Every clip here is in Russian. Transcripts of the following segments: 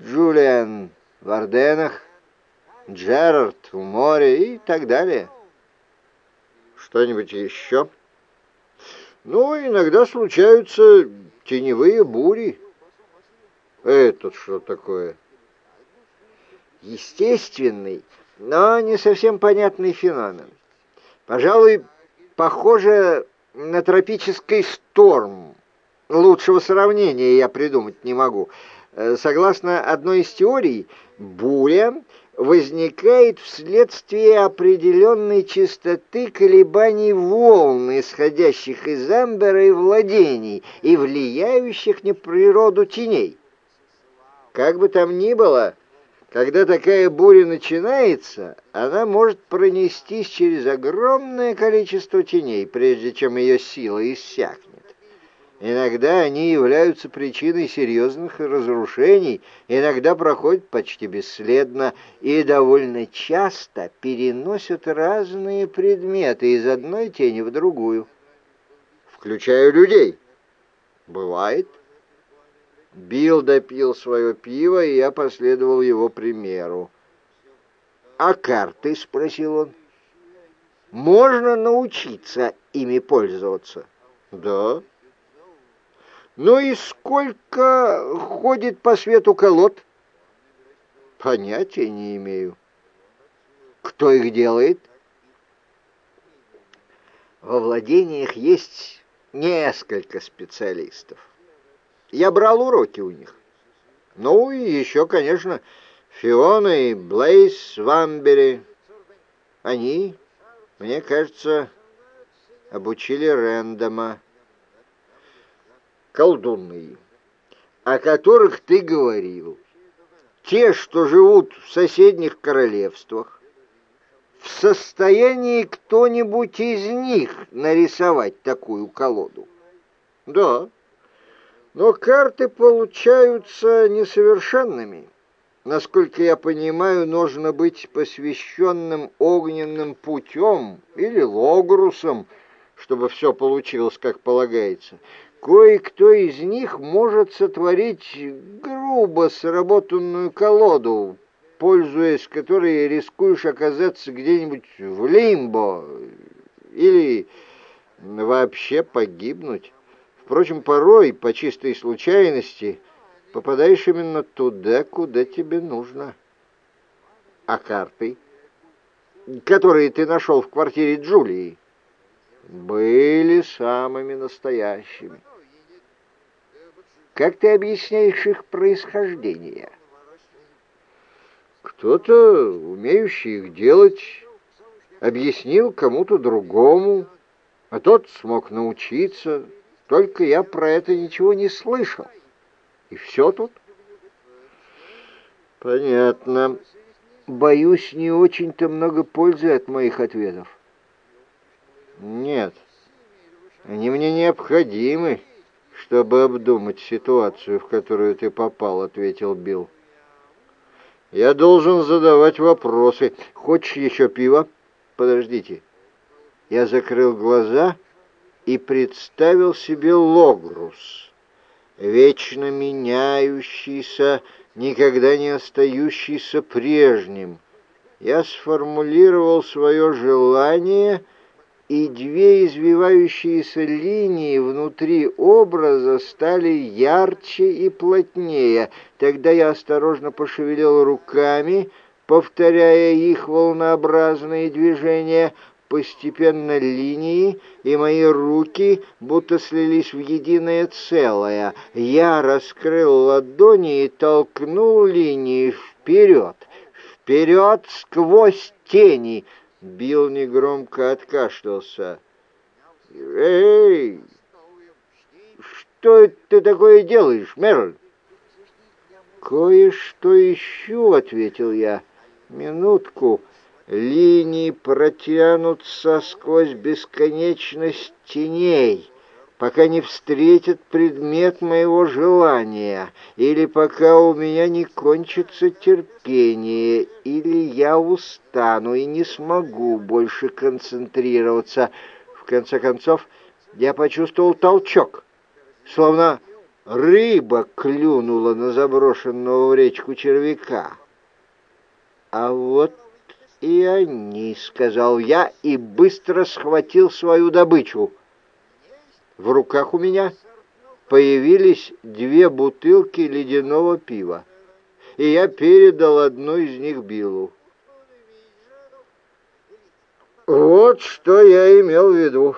Джулиан в Орденах, Джерард в море и так далее. Что-нибудь еще? Ну, иногда случаются теневые бури. Это что такое? Естественный, но не совсем понятный феномен. Пожалуй, похоже на тропический шторм. Лучшего сравнения я придумать не могу. Э, согласно одной из теорий, буря возникает вследствие определенной частоты колебаний волн, исходящих из амбера и владений, и влияющих на природу теней. Как бы там ни было, когда такая буря начинается, она может пронестись через огромное количество теней, прежде чем ее сила иссякнет. Иногда они являются причиной серьезных разрушений, иногда проходят почти бесследно и довольно часто переносят разные предметы из одной тени в другую, включая людей. Бывает. Билл допил свое пиво, и я последовал его примеру. «А карты?» — спросил он. «Можно научиться ими пользоваться?» «Да». «Ну и сколько ходит по свету колод?» «Понятия не имею». «Кто их делает?» Во владениях есть несколько специалистов. Я брал уроки у них. Ну и еще, конечно, Фиона и Блейс Вамбери. Они, мне кажется, обучили Рэндома. Колдуны, о которых ты говорил. Те, что живут в соседних королевствах. В состоянии кто-нибудь из них нарисовать такую колоду? Да. Но карты получаются несовершенными. Насколько я понимаю, нужно быть посвященным огненным путем или логрусом, чтобы все получилось как полагается. Кое-кто из них может сотворить грубо сработанную колоду, пользуясь которой рискуешь оказаться где-нибудь в лимбо или вообще погибнуть. Впрочем, порой, по чистой случайности, попадаешь именно туда, куда тебе нужно. А карты, которые ты нашел в квартире Джулии, были самыми настоящими. Как ты объясняешь их происхождение? Кто-то, умеющий их делать, объяснил кому-то другому, а тот смог научиться, только я про это ничего не слышал. И все тут? Понятно. Боюсь, не очень-то много пользы от моих ответов. Нет, они мне необходимы, чтобы обдумать ситуацию, в которую ты попал, ответил Билл. Я должен задавать вопросы. Хочешь еще пива? Подождите. Я закрыл глаза и представил себе Логрус, вечно меняющийся, никогда не остающийся прежним. Я сформулировал свое желание, и две извивающиеся линии внутри образа стали ярче и плотнее. Тогда я осторожно пошевелил руками, повторяя их волнообразные движения, Постепенно линии и мои руки будто слились в единое целое. Я раскрыл ладони и толкнул линии вперед, вперед сквозь тени. Билл негромко откашлялся. «Эй, что ты такое делаешь, Мерль?» «Кое-что ищу», — ответил я. «Минутку». Линии протянутся сквозь бесконечность теней, пока не встретят предмет моего желания, или пока у меня не кончится терпение, или я устану и не смогу больше концентрироваться. В конце концов, я почувствовал толчок, словно рыба клюнула на заброшенного в речку червяка. А вот и они, сказал я и быстро схватил свою добычу. В руках у меня появились две бутылки ледяного пива, и я передал одну из них Биллу. Вот что я имел в виду,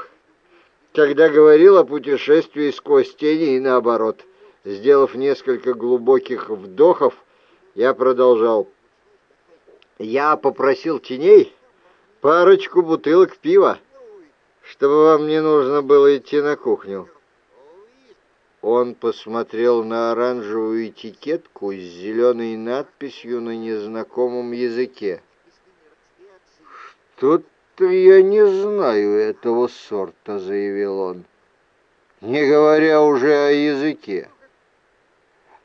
когда говорил о путешествии сквозь тени и наоборот. Сделав несколько глубоких вдохов, я продолжал. Я попросил теней парочку бутылок пива, чтобы вам не нужно было идти на кухню. Он посмотрел на оранжевую этикетку с зеленой надписью на незнакомом языке. «Что-то я не знаю этого сорта», — заявил он, не говоря уже о языке.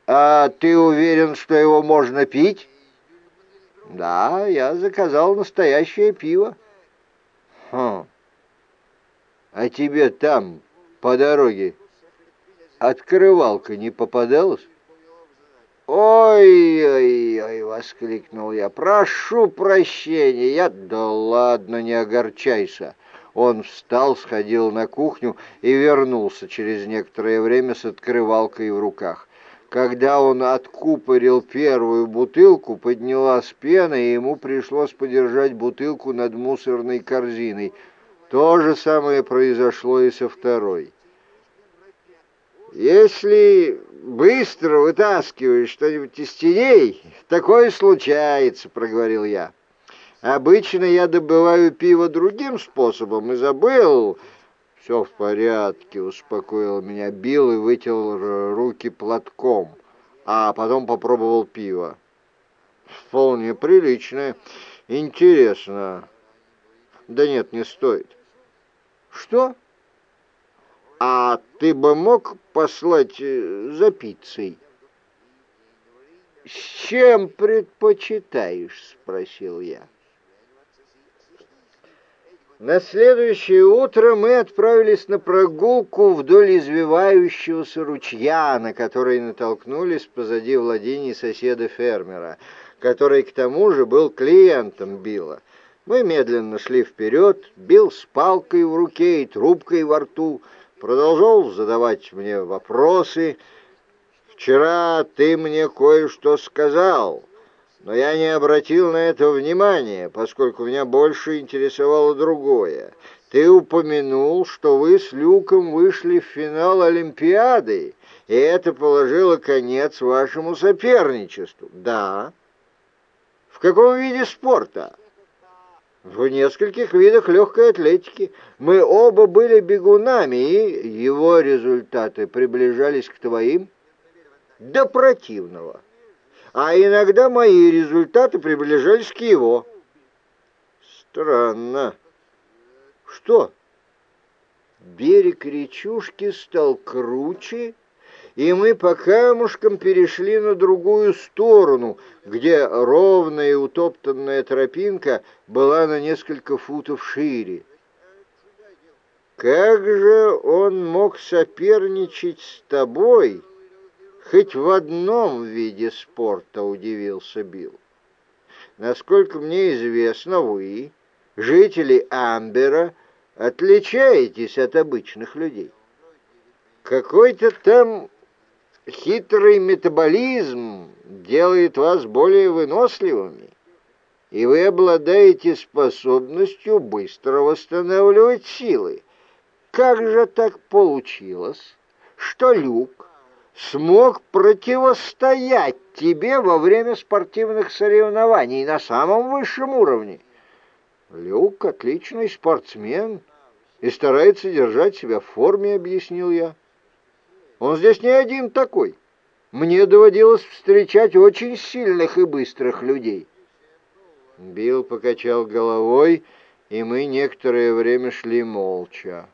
«А ты уверен, что его можно пить?» Да, я заказал настоящее пиво. Хм. А тебе там, по дороге, открывалка не попадалась? «Ой-ой-ой!» — воскликнул я. «Прошу прощения!» Я... «Да ладно, не огорчайся!» Он встал, сходил на кухню и вернулся через некоторое время с открывалкой в руках. Когда он откупорил первую бутылку, поднялась пена, и ему пришлось подержать бутылку над мусорной корзиной. То же самое произошло и со второй. «Если быстро вытаскиваешь что-нибудь из теней, такое случается», — проговорил я. «Обычно я добываю пиво другим способом и забыл, «Все в порядке», — успокоил меня Билл и вытел руки платком, а потом попробовал пиво. «Вполне приличное. Интересно». «Да нет, не стоит». «Что?» «А ты бы мог послать э, за пиццей?» «С чем предпочитаешь?» — спросил я. На следующее утро мы отправились на прогулку вдоль извивающегося ручья, на который натолкнулись позади владений соседа-фермера, который к тому же был клиентом Билла. Мы медленно шли вперед, Билл с палкой в руке и трубкой во рту, продолжал задавать мне вопросы. «Вчера ты мне кое-что сказал» но я не обратил на это внимания, поскольку меня больше интересовало другое. Ты упомянул, что вы с Люком вышли в финал Олимпиады, и это положило конец вашему соперничеству. Да. В каком виде спорта? В нескольких видах легкой атлетики. Мы оба были бегунами, и его результаты приближались к твоим до противного а иногда мои результаты приближались к его. Странно. Что? Берег речушки стал круче, и мы по камушкам перешли на другую сторону, где ровная и утоптанная тропинка была на несколько футов шире. Как же он мог соперничать с тобой, хоть в одном виде спорта, удивился Билл. Насколько мне известно, вы, жители Амбера, отличаетесь от обычных людей. Какой-то там хитрый метаболизм делает вас более выносливыми, и вы обладаете способностью быстро восстанавливать силы. Как же так получилось, что Люк смог противостоять тебе во время спортивных соревнований на самом высшем уровне. Люк отличный спортсмен и старается держать себя в форме, объяснил я. Он здесь не один такой. Мне доводилось встречать очень сильных и быстрых людей. Билл покачал головой, и мы некоторое время шли молча.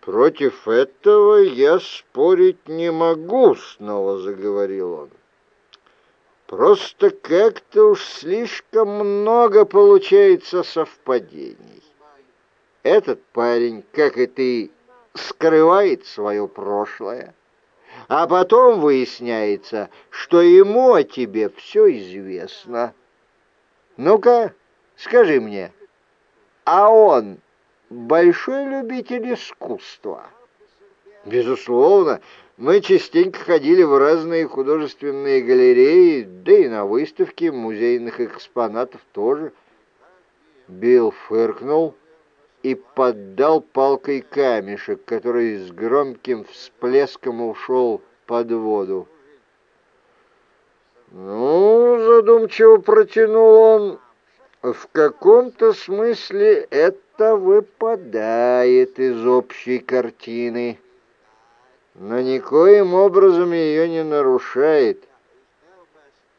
«Против этого я спорить не могу», — снова заговорил он. «Просто как-то уж слишком много получается совпадений. Этот парень, как и ты, скрывает свое прошлое. А потом выясняется, что ему о тебе все известно. Ну-ка, скажи мне, а он большой любитель искусства? Безусловно, мы частенько ходили в разные художественные галереи, да и на выставки музейных экспонатов тоже. Билл фыркнул и поддал палкой камешек, который с громким всплеском ушел под воду. «Ну, — задумчиво протянул он, — в каком-то смысле это выпадает из общей картины» но никоим образом ее не нарушает.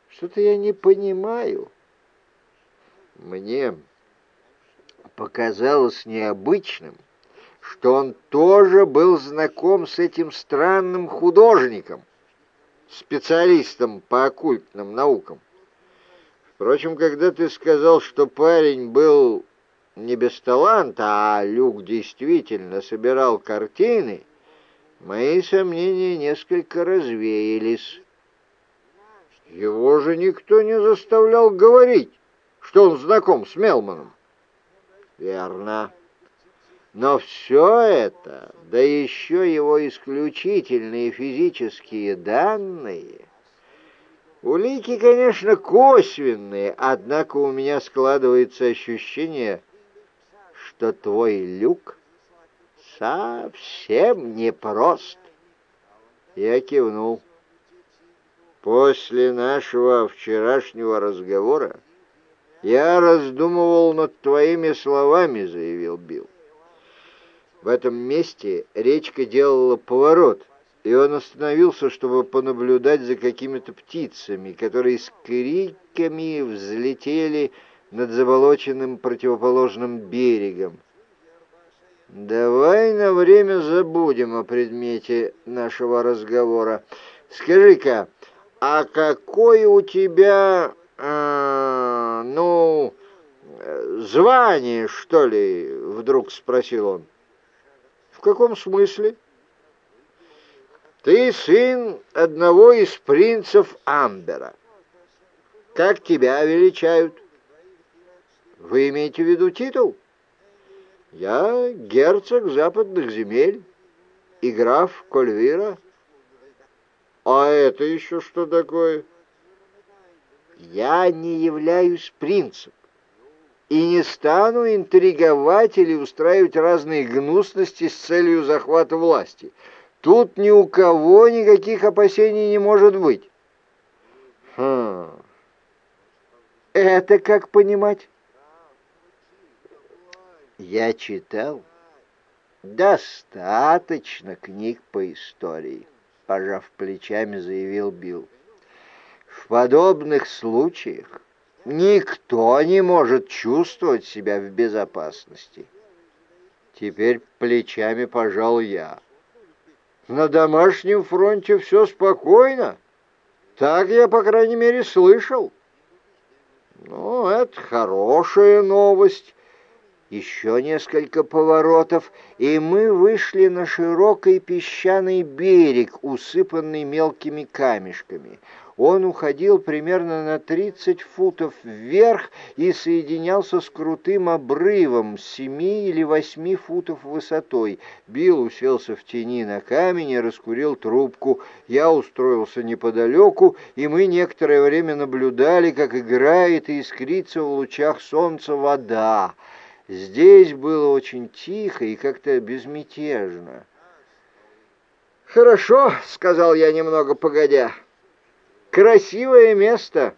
Что-то я не понимаю. Мне показалось необычным, что он тоже был знаком с этим странным художником, специалистом по оккультным наукам. Впрочем, когда ты сказал, что парень был не без таланта, а Люк действительно собирал картины, Мои сомнения несколько развеялись. Его же никто не заставлял говорить, что он знаком с Мелманом. Верно. Но все это, да еще его исключительные физические данные, улики, конечно, косвенные, однако у меня складывается ощущение, что твой люк — совсем непрост. Я кивнул. После нашего вчерашнего разговора я раздумывал над твоими словами, заявил Билл. В этом месте речка делала поворот, и он остановился, чтобы понаблюдать за какими-то птицами, которые с криками взлетели над заболоченным противоположным берегом. Давай на время забудем о предмете нашего разговора. Скажи-ка, а какое у тебя, э, ну, звание, что ли? Вдруг спросил он. В каком смысле? Ты сын одного из принцев Амбера. Как тебя величают? Вы имеете в виду титул? Я герцог западных земель и граф Кольвира. А это еще что такое? Я не являюсь принцем и не стану интриговать или устраивать разные гнусности с целью захвата власти. Тут ни у кого никаких опасений не может быть. Хм. Это как понимать? Я читал достаточно книг по истории, пожав плечами, заявил Билл. В подобных случаях никто не может чувствовать себя в безопасности. Теперь плечами пожал я. На домашнем фронте все спокойно. Так я, по крайней мере, слышал. Ну, это хорошая новость, еще несколько поворотов, и мы вышли на широкий песчаный берег, усыпанный мелкими камешками. Он уходил примерно на 30 футов вверх и соединялся с крутым обрывом с 7 или 8 футов высотой. Билл уселся в тени на камень и раскурил трубку. Я устроился неподалеку, и мы некоторое время наблюдали, как играет и искрится в лучах солнца вода. Здесь было очень тихо и как-то безмятежно. «Хорошо», — сказал я немного погодя. «Красивое место».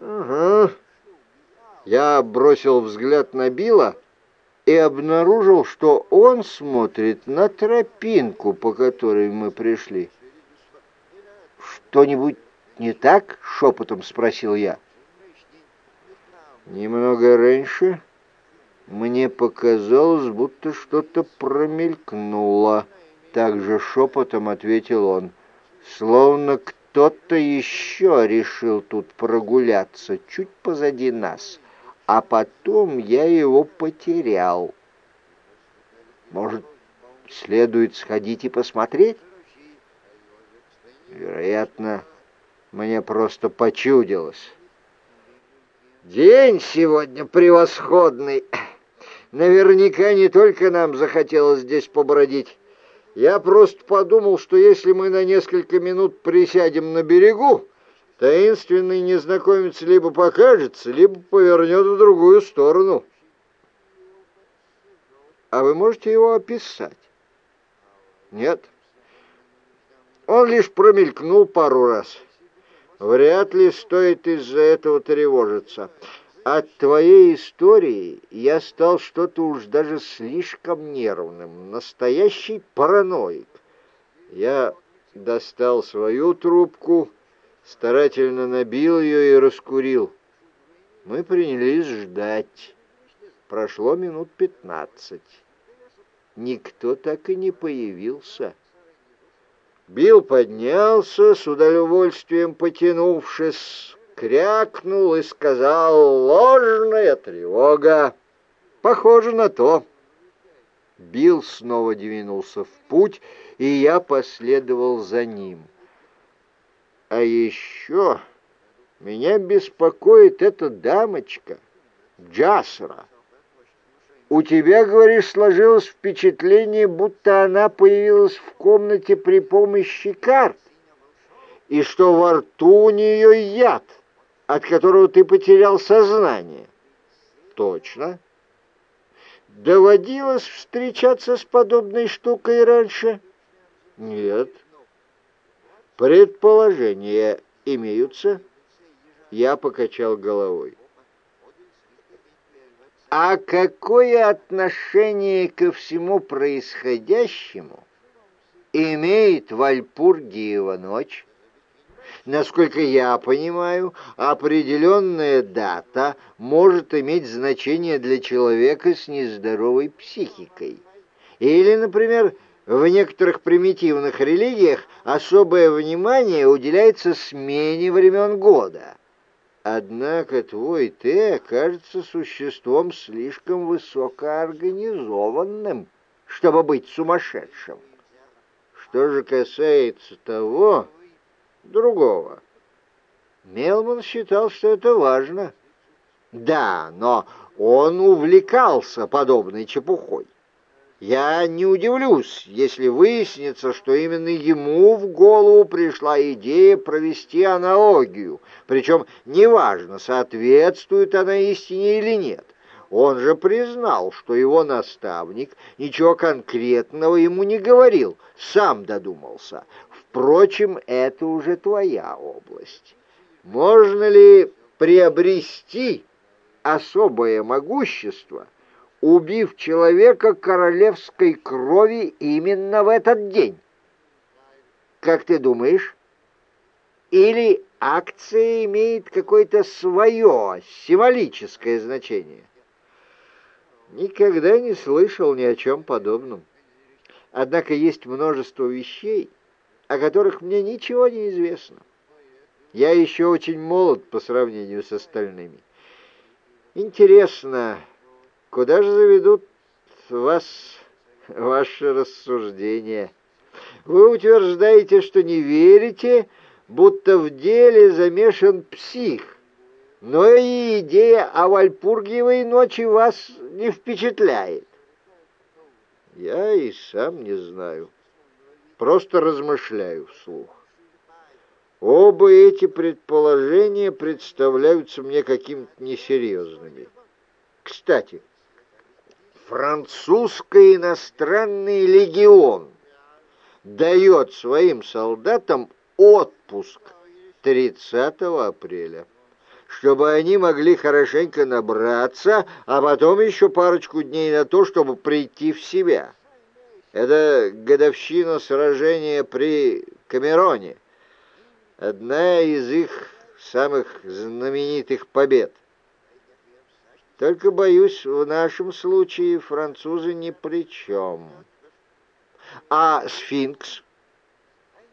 «Ага». Я бросил взгляд на Билла и обнаружил, что он смотрит на тропинку, по которой мы пришли. «Что-нибудь не так?» — шепотом спросил я. Немного раньше мне показалось, будто что-то промелькнуло. Так же шепотом ответил он. Словно кто-то еще решил тут прогуляться, чуть позади нас. А потом я его потерял. Может, следует сходить и посмотреть? Вероятно, мне просто почудилось. День сегодня превосходный. Наверняка не только нам захотелось здесь побродить. Я просто подумал, что если мы на несколько минут присядем на берегу, таинственный незнакомец либо покажется, либо повернет в другую сторону. А вы можете его описать? Нет. Он лишь промелькнул пару раз. Вряд ли стоит из-за этого тревожиться. От твоей истории я стал что-то уж даже слишком нервным, настоящий параноик. Я достал свою трубку, старательно набил ее и раскурил. Мы принялись ждать. Прошло минут пятнадцать. Никто так и не появился. Билл поднялся, с удовольствием потянувшись, крякнул и сказал «Ложная тревога». Похоже на то. Билл снова двинулся в путь, и я последовал за ним. А еще меня беспокоит эта дамочка, Джасра. У тебя, говоришь, сложилось впечатление, будто она появилась в комнате при помощи карт, и что во рту у нее яд, от которого ты потерял сознание. Точно. Доводилось встречаться с подобной штукой раньше? Нет. Предположения имеются? Я покачал головой. А какое отношение ко всему происходящему имеет Вальпургиева ночь? Насколько я понимаю, определенная дата может иметь значение для человека с нездоровой психикой. Или, например, в некоторых примитивных религиях особое внимание уделяется смене времен года. Однако твой ты кажется существом слишком высокоорганизованным, чтобы быть сумасшедшим. Что же касается того, другого, Мелман считал, что это важно. Да, но он увлекался подобной чепухой. Я не удивлюсь, если выяснится, что именно ему в голову пришла идея провести аналогию, причем неважно, соответствует она истине или нет. Он же признал, что его наставник ничего конкретного ему не говорил, сам додумался. Впрочем, это уже твоя область. Можно ли приобрести особое могущество — убив человека королевской крови именно в этот день. Как ты думаешь? Или акция имеет какое-то свое символическое значение? Никогда не слышал ни о чем подобном. Однако есть множество вещей, о которых мне ничего не известно. Я еще очень молод по сравнению с остальными. Интересно, Куда же заведут вас ваши рассуждения? Вы утверждаете, что не верите, будто в деле замешан псих, но и идея о Вальпургиевой ночи вас не впечатляет. Я и сам не знаю, просто размышляю вслух. Оба эти предположения представляются мне какими-то несерьезными. Кстати, французский иностранный легион дает своим солдатам отпуск 30 апреля, чтобы они могли хорошенько набраться, а потом еще парочку дней на то, чтобы прийти в себя. Это годовщина сражения при Камероне, одна из их самых знаменитых побед. Только, боюсь, в нашем случае французы ни при чем. А сфинкс?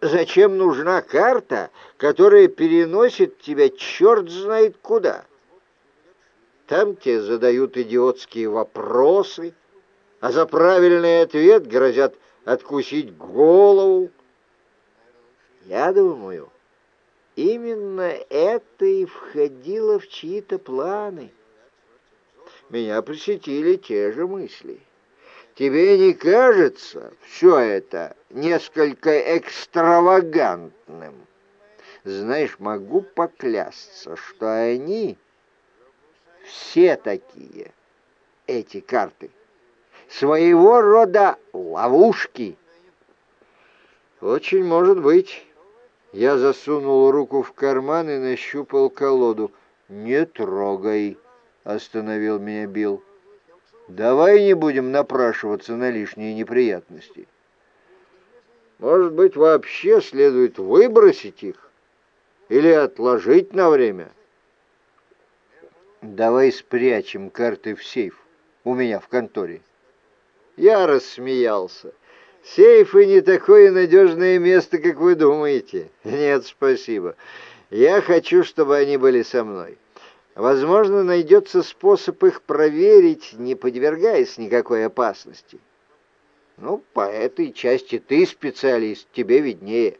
Зачем нужна карта, которая переносит тебя черт знает куда? Там тебе задают идиотские вопросы, а за правильный ответ грозят откусить голову. Я думаю, именно это и входило в чьи-то планы. Меня посетили те же мысли. Тебе не кажется все это несколько экстравагантным? Знаешь, могу поклясться, что они все такие, эти карты. Своего рода ловушки. Очень может быть. Я засунул руку в карман и нащупал колоду. «Не трогай», — остановил меня Билл. «Давай не будем напрашиваться на лишние неприятности. Может быть, вообще следует выбросить их или отложить на время?» «Давай спрячем карты в сейф у меня в конторе». Я рассмеялся. Сейфы не такое надежное место, как вы думаете. Нет, спасибо. Я хочу, чтобы они были со мной. Возможно, найдется способ их проверить, не подвергаясь никакой опасности. Ну, по этой части ты специалист, тебе виднее.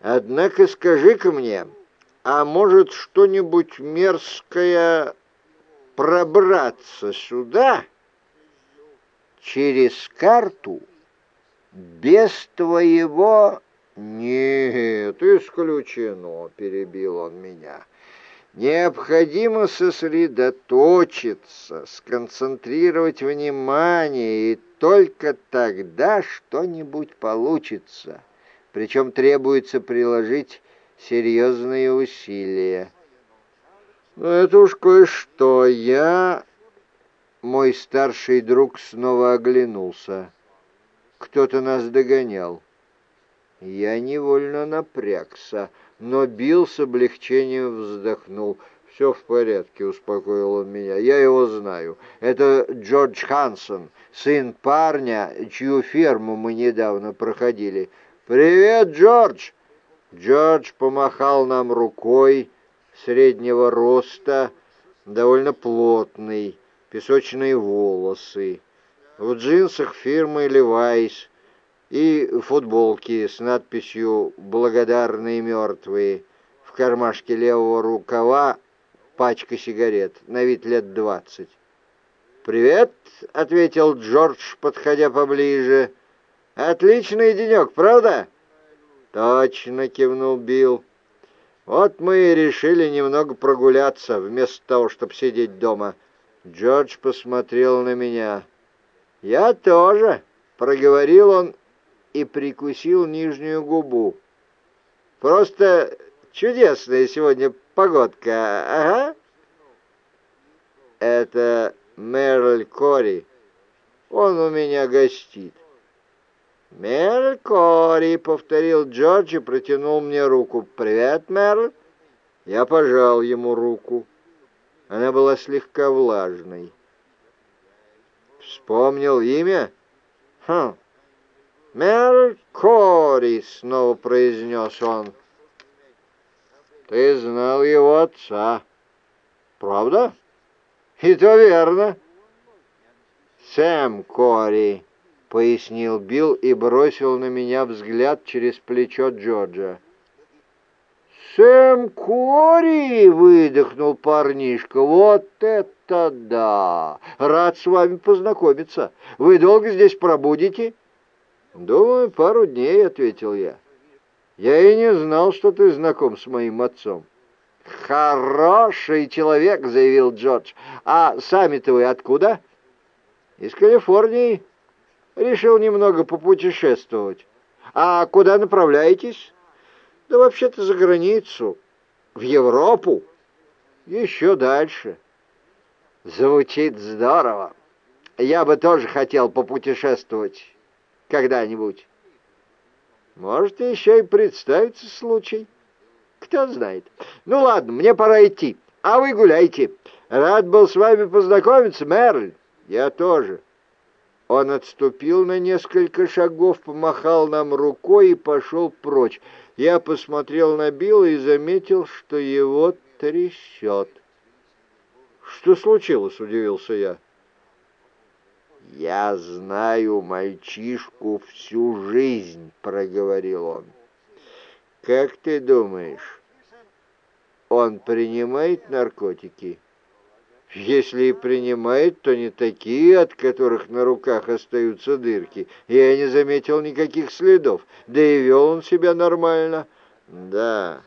Однако скажи-ка мне, а может что-нибудь мерзкое пробраться сюда через карту без твоего...» «Нет, исключено», — перебил он меня. «Необходимо сосредоточиться, сконцентрировать внимание, и только тогда что-нибудь получится. Причем требуется приложить серьезные усилия». «Ну, это уж кое-что. Я...» Мой старший друг снова оглянулся. Кто-то нас догонял. Я невольно напрягся, но Билл с облегчением вздохнул. «Все в порядке», — успокоил он меня. «Я его знаю. Это Джордж Хансон, сын парня, чью ферму мы недавно проходили. Привет, Джордж!» Джордж помахал нам рукой, среднего роста, довольно плотный, песочные волосы в джинсах фирмы Levi's и футболке с надписью «Благодарные мертвые». В кармашке левого рукава пачка сигарет, на вид лет двадцать. «Привет», — ответил Джордж, подходя поближе. «Отличный денек, правда?» «Точно», — кивнул Билл. «Вот мы и решили немного прогуляться, вместо того, чтобы сидеть дома». Джордж посмотрел на меня. «Я тоже», — проговорил он и прикусил нижнюю губу. «Просто чудесная сегодня погодка, ага». «Это Мерль Кори. Он у меня гостит». «Мерль Кори», — повторил Джордж и протянул мне руку. «Привет, Мерль». Я пожал ему руку. Она была слегка влажной. Вспомнил имя? Хм. Меркори, снова произнес он. Ты знал его отца. Правда? И то верно. Сэм Кори, пояснил Билл и бросил на меня взгляд через плечо Джорджа. «Сэм Кори!» — выдохнул парнишка. «Вот это да! Рад с вами познакомиться. Вы долго здесь пробудете?» «Думаю, пару дней», — ответил я. «Я и не знал, что ты знаком с моим отцом». «Хороший человек», — заявил Джордж. «А сами-то вы откуда?» «Из Калифорнии. Решил немного попутешествовать. А куда направляетесь?» Да вообще-то за границу, в Европу, еще дальше. Звучит здорово. Я бы тоже хотел попутешествовать когда-нибудь. Может, еще и представится случай. Кто знает. Ну ладно, мне пора идти. А вы гуляйте. Рад был с вами познакомиться, Мерль. Я тоже. Он отступил на несколько шагов, помахал нам рукой и пошел прочь. Я посмотрел на Билла и заметил, что его трясет. «Что случилось?» — удивился я. «Я знаю мальчишку всю жизнь», — проговорил он. «Как ты думаешь, он принимает наркотики?» Если и принимает, то не такие, от которых на руках остаются дырки. Я не заметил никаких следов, да и вел он себя нормально. Да,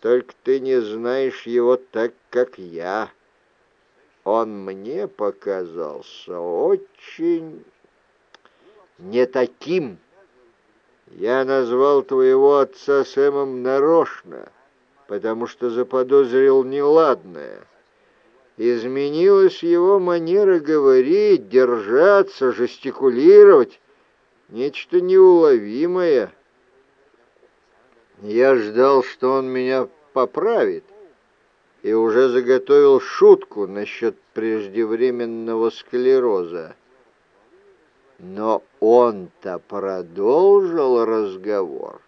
только ты не знаешь его так, как я. Он мне показался очень не таким. Я назвал твоего отца Сэмом нарочно, потому что заподозрил неладное. Изменилась его манера говорить, держаться, жестикулировать. Нечто неуловимое. Я ждал, что он меня поправит, и уже заготовил шутку насчет преждевременного склероза. Но он-то продолжил разговор.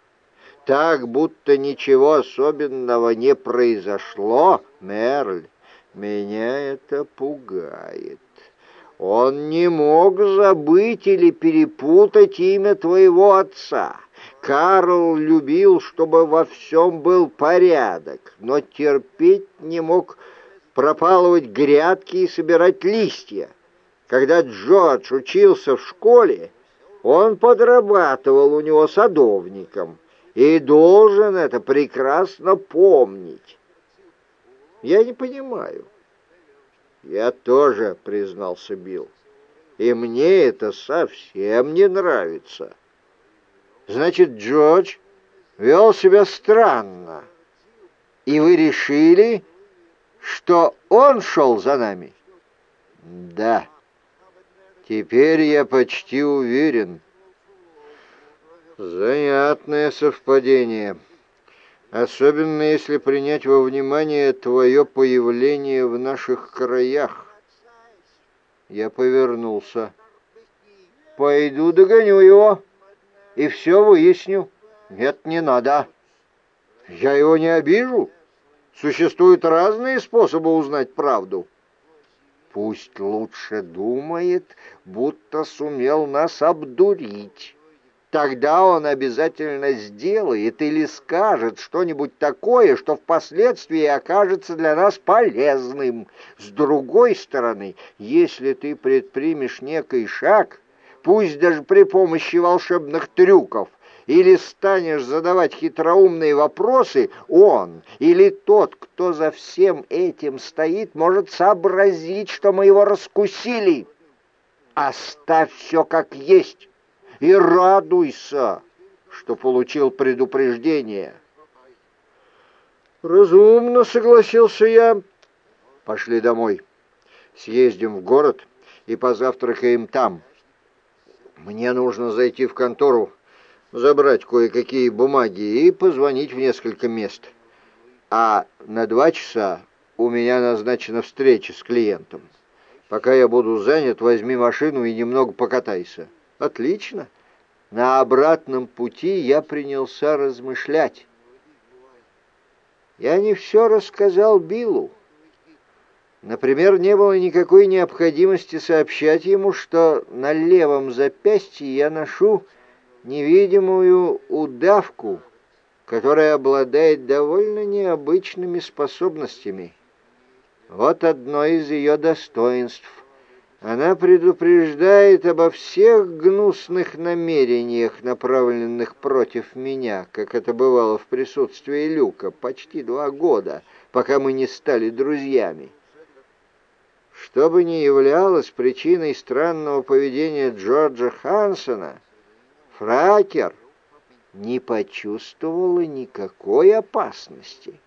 Так, будто ничего особенного не произошло, Мерль. Меня это пугает. Он не мог забыть или перепутать имя твоего отца. Карл любил, чтобы во всем был порядок, но терпеть не мог пропалывать грядки и собирать листья. Когда Джордж учился в школе, он подрабатывал у него садовником и должен это прекрасно помнить. Я не понимаю. Я тоже, признался Билл. И мне это совсем не нравится. Значит, Джордж вел себя странно. И вы решили, что он шел за нами? Да. Теперь я почти уверен. Занятное совпадение особенно если принять во внимание твое появление в наших краях. Я повернулся. Пойду догоню его и все выясню. Нет, не надо. Я его не обижу. Существуют разные способы узнать правду. Пусть лучше думает, будто сумел нас обдурить. Тогда он обязательно сделает или скажет что-нибудь такое, что впоследствии окажется для нас полезным. С другой стороны, если ты предпримешь некий шаг, пусть даже при помощи волшебных трюков, или станешь задавать хитроумные вопросы, он или тот, кто за всем этим стоит, может сообразить, что мы его раскусили. Оставь все как есть и радуйся, что получил предупреждение. Разумно, согласился я. Пошли домой. Съездим в город и позавтракаем там. Мне нужно зайти в контору, забрать кое-какие бумаги и позвонить в несколько мест. А на два часа у меня назначена встреча с клиентом. Пока я буду занят, возьми машину и немного покатайся. Отлично. На обратном пути я принялся размышлять. Я не все рассказал Биллу. Например, не было никакой необходимости сообщать ему, что на левом запястье я ношу невидимую удавку, которая обладает довольно необычными способностями. Вот одно из ее достоинств. Она предупреждает обо всех гнусных намерениях, направленных против меня, как это бывало в присутствии Люка почти два года, пока мы не стали друзьями. Что бы ни являлось причиной странного поведения Джорджа Хансона, Фракер не почувствовала никакой опасности.